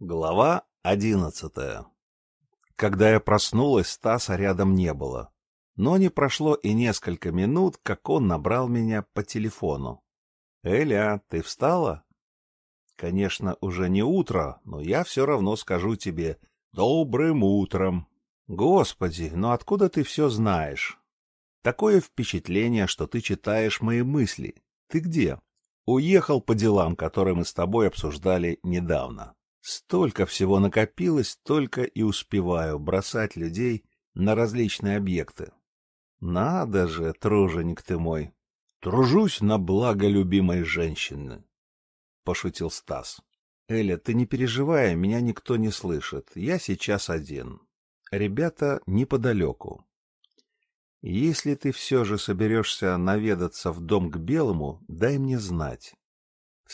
Глава одиннадцатая Когда я проснулась, Стаса рядом не было. Но не прошло и несколько минут, как он набрал меня по телефону. «Эля, ты встала?» «Конечно, уже не утро, но я все равно скажу тебе «добрым утром». «Господи, но откуда ты все знаешь?» «Такое впечатление, что ты читаешь мои мысли. Ты где?» «Уехал по делам, которые мы с тобой обсуждали недавно». Столько всего накопилось, только и успеваю бросать людей на различные объекты. Надо же, труженик ты мой. Тружусь на благо любимой женщины. Пошутил Стас. Эля, ты не переживай, меня никто не слышит. Я сейчас один. Ребята неподалеку. Если ты все же соберешься наведаться в дом к Белому, дай мне знать.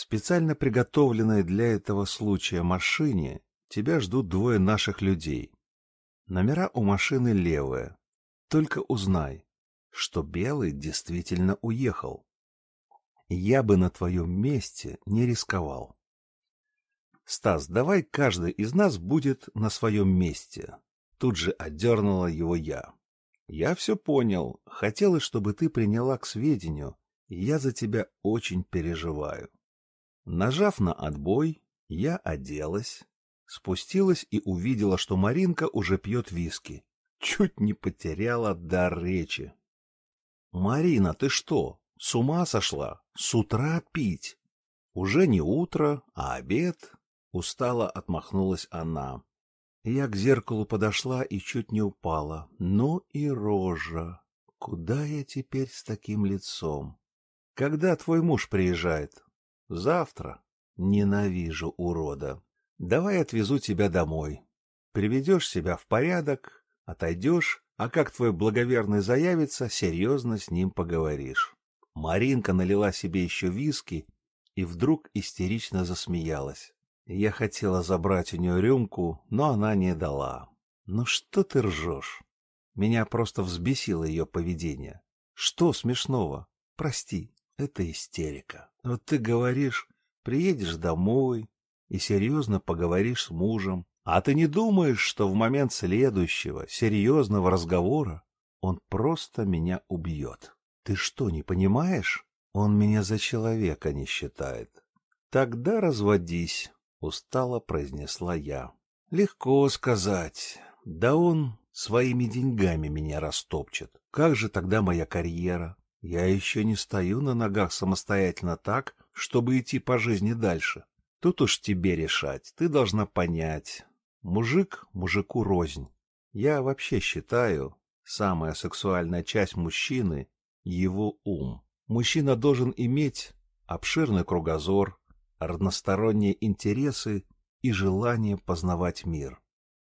Специально приготовленной для этого случая машине тебя ждут двое наших людей. Номера у машины левые. Только узнай, что Белый действительно уехал. Я бы на твоем месте не рисковал. Стас, давай каждый из нас будет на своем месте. Тут же отдернула его я. Я все понял. Хотелось, чтобы ты приняла к сведению. Я за тебя очень переживаю. Нажав на отбой, я оделась, спустилась и увидела, что Маринка уже пьет виски. Чуть не потеряла дар речи. — Марина, ты что, с ума сошла? С утра пить? Уже не утро, а обед? Устало отмахнулась она. Я к зеркалу подошла и чуть не упала. Ну и рожа. Куда я теперь с таким лицом? Когда твой муж приезжает? Завтра. Ненавижу урода. Давай отвезу тебя домой. Приведешь себя в порядок, отойдешь, а как твой благоверный заявится, серьезно с ним поговоришь. Маринка налила себе еще виски и вдруг истерично засмеялась. Я хотела забрать у нее рюмку, но она не дала. Ну что ты ржешь? Меня просто взбесило ее поведение. Что смешного? Прости, это истерика. Вот ты говоришь, приедешь домой и серьезно поговоришь с мужем, а ты не думаешь, что в момент следующего серьезного разговора он просто меня убьет. Ты что, не понимаешь? Он меня за человека не считает. Тогда разводись, устало произнесла я. Легко сказать. Да он своими деньгами меня растопчет. Как же тогда моя карьера? Я еще не стою на ногах самостоятельно так, чтобы идти по жизни дальше. Тут уж тебе решать, ты должна понять. Мужик мужику рознь. Я вообще считаю, самая сексуальная часть мужчины — его ум. Мужчина должен иметь обширный кругозор, разносторонние интересы и желание познавать мир.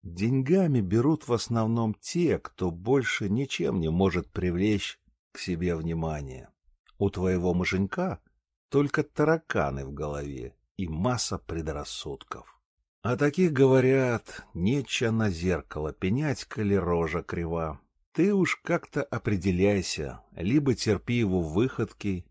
Деньгами берут в основном те, кто больше ничем не может привлечь к себе внимание. У твоего муженька только тараканы в голове и масса предрассудков. А таких говорят, нечего на зеркало пенять, коли рожа крива. Ты уж как-то определяйся, либо терпи его выходки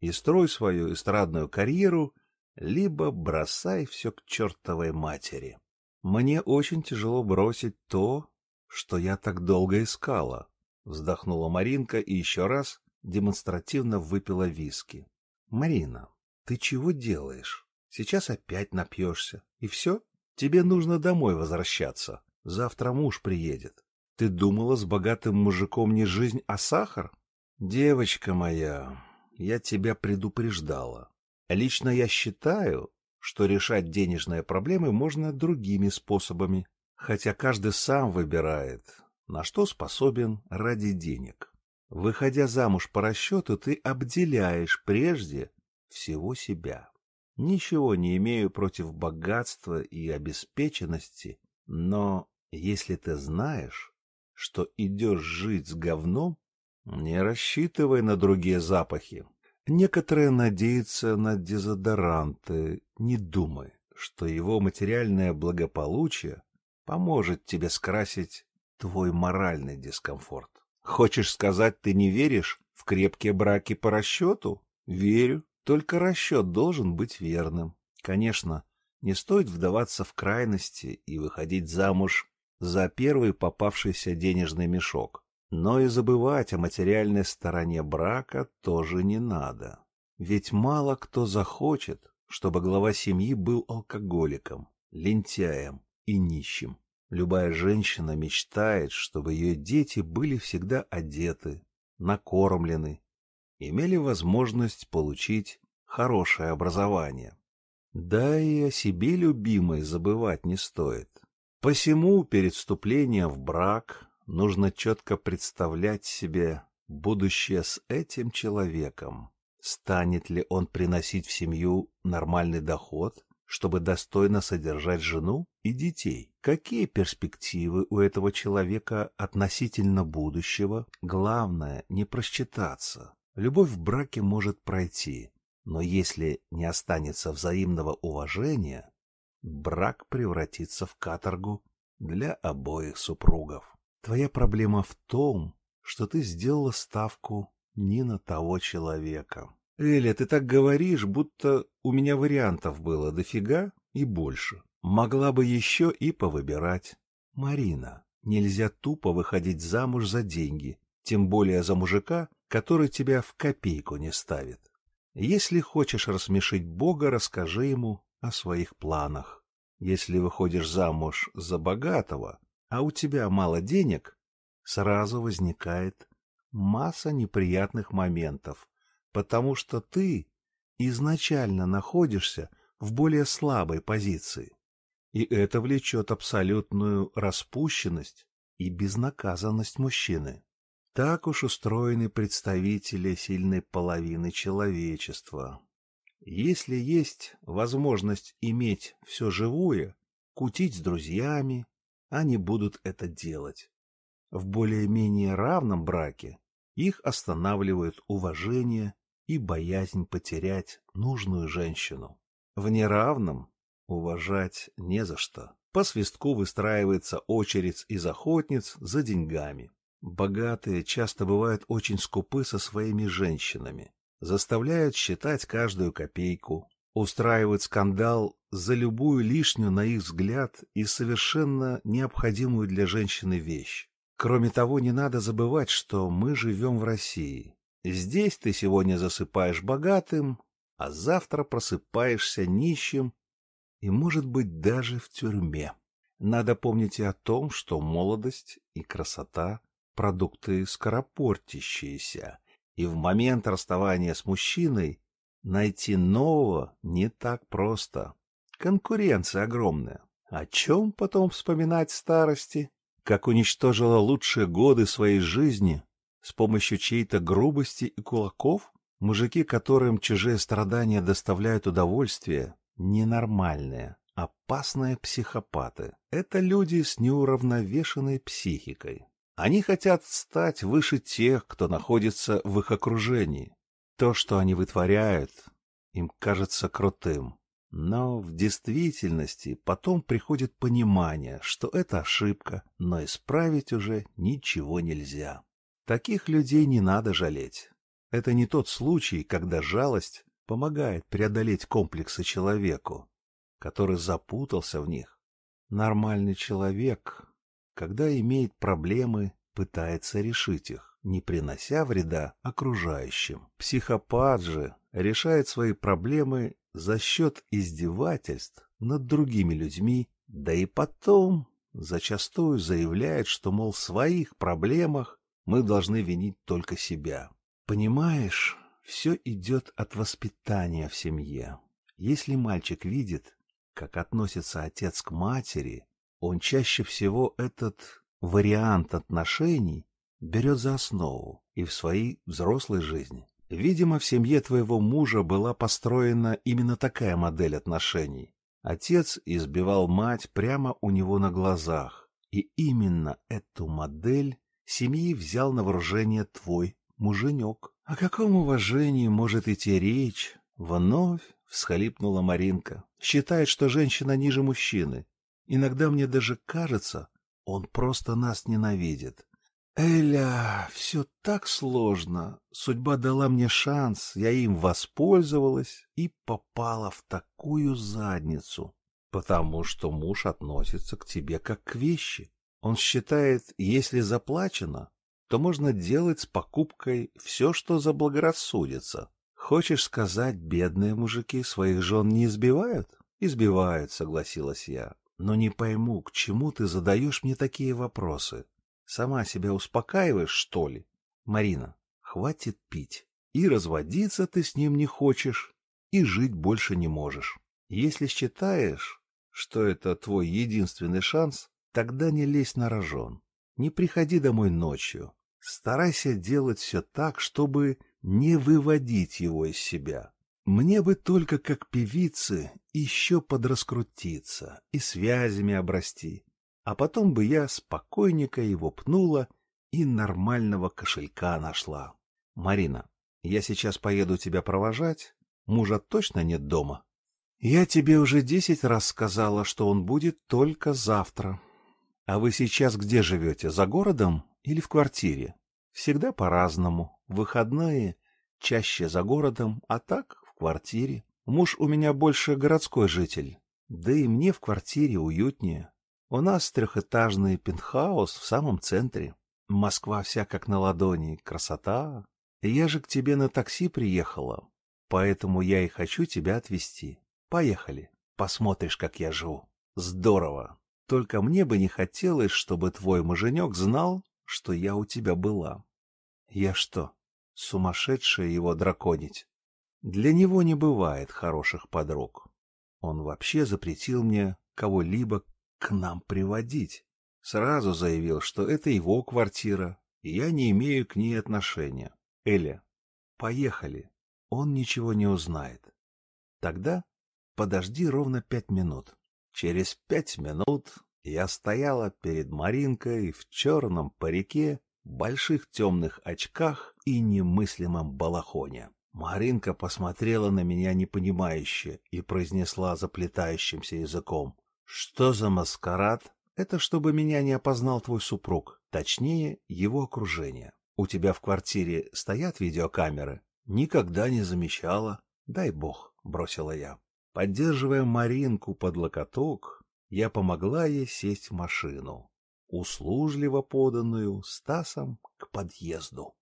и строй свою эстрадную карьеру, либо бросай все к чертовой матери. Мне очень тяжело бросить то, что я так долго искала, Вздохнула Маринка и еще раз демонстративно выпила виски. — Марина, ты чего делаешь? Сейчас опять напьешься. И все? Тебе нужно домой возвращаться. Завтра муж приедет. Ты думала, с богатым мужиком не жизнь, а сахар? Девочка моя, я тебя предупреждала. Лично я считаю, что решать денежные проблемы можно другими способами, хотя каждый сам выбирает, на что способен ради денег. Выходя замуж по расчету, ты обделяешь прежде всего себя. Ничего не имею против богатства и обеспеченности, но если ты знаешь, что идешь жить с говном, не рассчитывай на другие запахи. Некоторые надеются на дезодоранты, не думай, что его материальное благополучие поможет тебе скрасить твой моральный дискомфорт. Хочешь сказать, ты не веришь в крепкие браки по расчету? Верю. Только расчет должен быть верным. Конечно, Не стоит вдаваться в крайности и выходить замуж за первый попавшийся денежный мешок. Но и забывать о материальной стороне брака тоже не надо. Ведь мало кто захочет, чтобы глава семьи был алкоголиком, лентяем и нищим. Любая женщина мечтает, чтобы ее дети были всегда одеты, накормлены, имели возможность получить хорошее образование. Да и о себе любимой забывать не стоит. Посему перед вступлением в брак нужно четко представлять себе будущее с этим человеком. Станет ли он приносить в семью нормальный доход, чтобы достойно содержать жену и детей? Какие перспективы у этого человека относительно будущего? Главное не просчитаться. Любовь в браке может пройти, но если не останется взаимного уважения, брак превратится в каторгу для обоих супругов. Твоя проблема в том, что ты сделала ставку не на того человека. Эля, ты так говоришь, будто у меня вариантов было дофига и больше. Могла бы еще и повыбирать. Марина, нельзя тупо выходить замуж за деньги, тем более за мужика, который тебя в копейку не ставит. Если хочешь рассмешить Бога, расскажи ему о своих планах. Если выходишь замуж за богатого, а у тебя мало денег, сразу возникает масса неприятных моментов, потому что ты изначально находишься в более слабой позиции. И это влечет абсолютную распущенность и безнаказанность мужчины. Так уж устроены представители сильной половины человечества. Если есть возможность иметь все живое, кутить с друзьями, они будут это делать. В более-менее равном браке их останавливают уважение и боязнь потерять нужную женщину. В неравном уважать не за что. По свистку выстраивается очередь из охотниц за деньгами. Богатые часто бывают очень скупы со своими женщинами заставляют считать каждую копейку, устраивают скандал за любую лишнюю, на их взгляд, и совершенно необходимую для женщины вещь. Кроме того, не надо забывать, что мы живем в России. Здесь ты сегодня засыпаешь богатым, а завтра просыпаешься нищим и, может быть, даже в тюрьме. Надо помнить и о том, что молодость и красота — продукты скоропортящиеся, и в момент расставания с мужчиной найти нового не так просто. Конкуренция огромная. О чем потом вспоминать старости? Как уничтожила лучшие годы своей жизни с помощью чьей-то грубости и кулаков? Мужики, которым чужие страдания доставляют удовольствие, ненормальные, опасные психопаты. Это люди с неуравновешенной психикой. Они хотят стать выше тех, кто находится в их окружении. То, что они вытворяют, им кажется крутым. Но в действительности потом приходит понимание, что это ошибка, но исправить уже ничего нельзя. Таких людей не надо жалеть. Это не тот случай, когда жалость помогает преодолеть комплексы человеку, который запутался в них. Нормальный человек когда имеет проблемы, пытается решить их, не принося вреда окружающим. Психопат же решает свои проблемы за счет издевательств над другими людьми, да и потом зачастую заявляет, что, мол, в своих проблемах мы должны винить только себя. Понимаешь, все идет от воспитания в семье. Если мальчик видит, как относится отец к матери, он чаще всего этот вариант отношений берет за основу и в своей взрослой жизни. Видимо, в семье твоего мужа была построена именно такая модель отношений. Отец избивал мать прямо у него на глазах, и именно эту модель семьи взял на вооружение твой муженек. О каком уважении может идти речь? Вновь всхлипнула Маринка. Считает, что женщина ниже мужчины. Иногда мне даже кажется, он просто нас ненавидит. Эля, все так сложно. Судьба дала мне шанс, я им воспользовалась и попала в такую задницу. Потому что муж относится к тебе как к вещи. Он считает, если заплачено, то можно делать с покупкой все, что заблагорассудится. Хочешь сказать, бедные мужики своих жен не избивают? Избивают, согласилась я. Но не пойму, к чему ты задаешь мне такие вопросы. Сама себя успокаиваешь, что ли? Марина, хватит пить. И разводиться ты с ним не хочешь, и жить больше не можешь. Если считаешь, что это твой единственный шанс, тогда не лезь на рожон. Не приходи домой ночью. Старайся делать все так, чтобы не выводить его из себя. Мне бы только как певице еще подраскрутиться и связями обрасти, а потом бы я спокойненько его пнула и нормального кошелька нашла. Марина, я сейчас поеду тебя провожать, мужа точно нет дома. Я тебе уже десять раз сказала, что он будет только завтра. А вы сейчас где живете, за городом или в квартире? Всегда по-разному. Выходные чаще за городом, а так в квартире. Муж у меня больше городской житель. Да и мне в квартире уютнее. У нас трехэтажный пентхаус в самом центре. Москва вся как на ладони. Красота. Я же к тебе на такси приехала. Поэтому я и хочу тебя отвезти. Поехали. Посмотришь, как я живу. Здорово. Только мне бы не хотелось, чтобы твой муженек знал, что я у тебя была. Я что, сумасшедшая его драконить? Для него не бывает хороших подруг. Он вообще запретил мне кого-либо к нам приводить. Сразу заявил, что это его квартира, и я не имею к ней отношения. Эля, поехали. Он ничего не узнает. Тогда подожди ровно пять минут. Через пять минут я стояла перед Маринкой в черном парике, больших темных очках и немыслимом балахоне. Маринка посмотрела на меня непонимающе и произнесла заплетающимся языком. — Что за маскарад? Это чтобы меня не опознал твой супруг, точнее, его окружение. У тебя в квартире стоят видеокамеры? Никогда не замечала. Дай бог, бросила я. Поддерживая Маринку под локоток, я помогла ей сесть в машину, услужливо поданную Стасом к подъезду.